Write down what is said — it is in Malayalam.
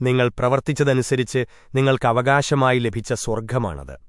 നിങ്ങൾ പ്രവർത്തിച്ചതനുസരിച്ച് നിങ്ങൾക്ക് അവകാശമായി ലഭിച്ച സ്വർഗമാണത്.